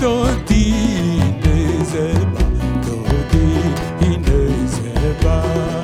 Dodi inezeba, Dodi inezeba.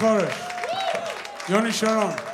flourish. Yoni Sharon.